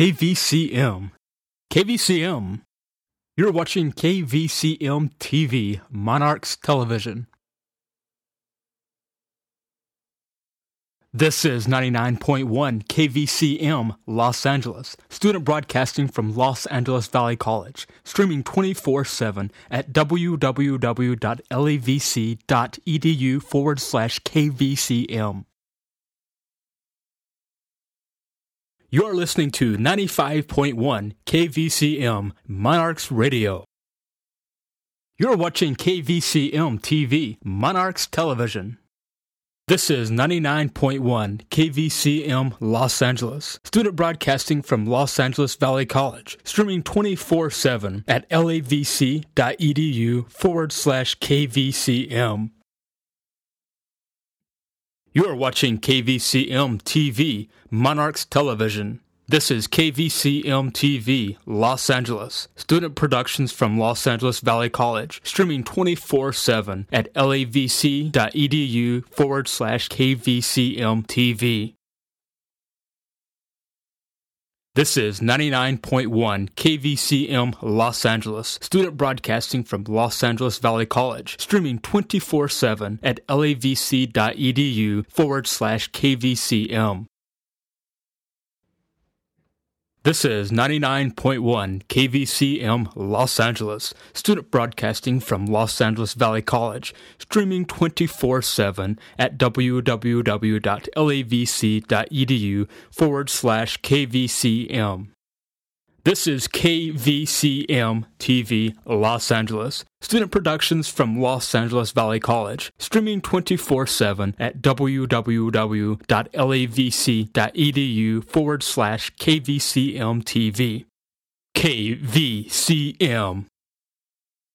KVCM. KVCM. You're watching KVCM TV, Monarchs Television. This is 99.1 KVCM Los Angeles, student broadcasting from Los Angeles Valley College, streaming 24 7 at www.lavc.edu forward slash KVCM. You're listening to 95.1 KVCM Monarchs Radio. You're watching KVCM TV, Monarchs Television. This is 99.1 KVCM Los Angeles, student broadcasting from Los Angeles Valley College, streaming 24 7 at lavc.edu forward slash KVCM. You are watching KVCM TV, Monarchs Television. This is KVCM TV, Los Angeles. Student productions from Los Angeles Valley College, streaming 24 7 at lavc.edu forward slash KVCM TV. This is 99.1 KVCM Los Angeles, student broadcasting from Los Angeles Valley College, streaming 24 7 at lavc.edu forward slash KVCM. This is 99.1 KVCM Los Angeles, student broadcasting from Los Angeles Valley College, streaming 24 7 at www.lavc.edu forward slash KVCM. This is KVCM TV Los Angeles, student productions from Los Angeles Valley College, streaming 24 7 at www.lavc.edu forward slash KVCM TV. KVCM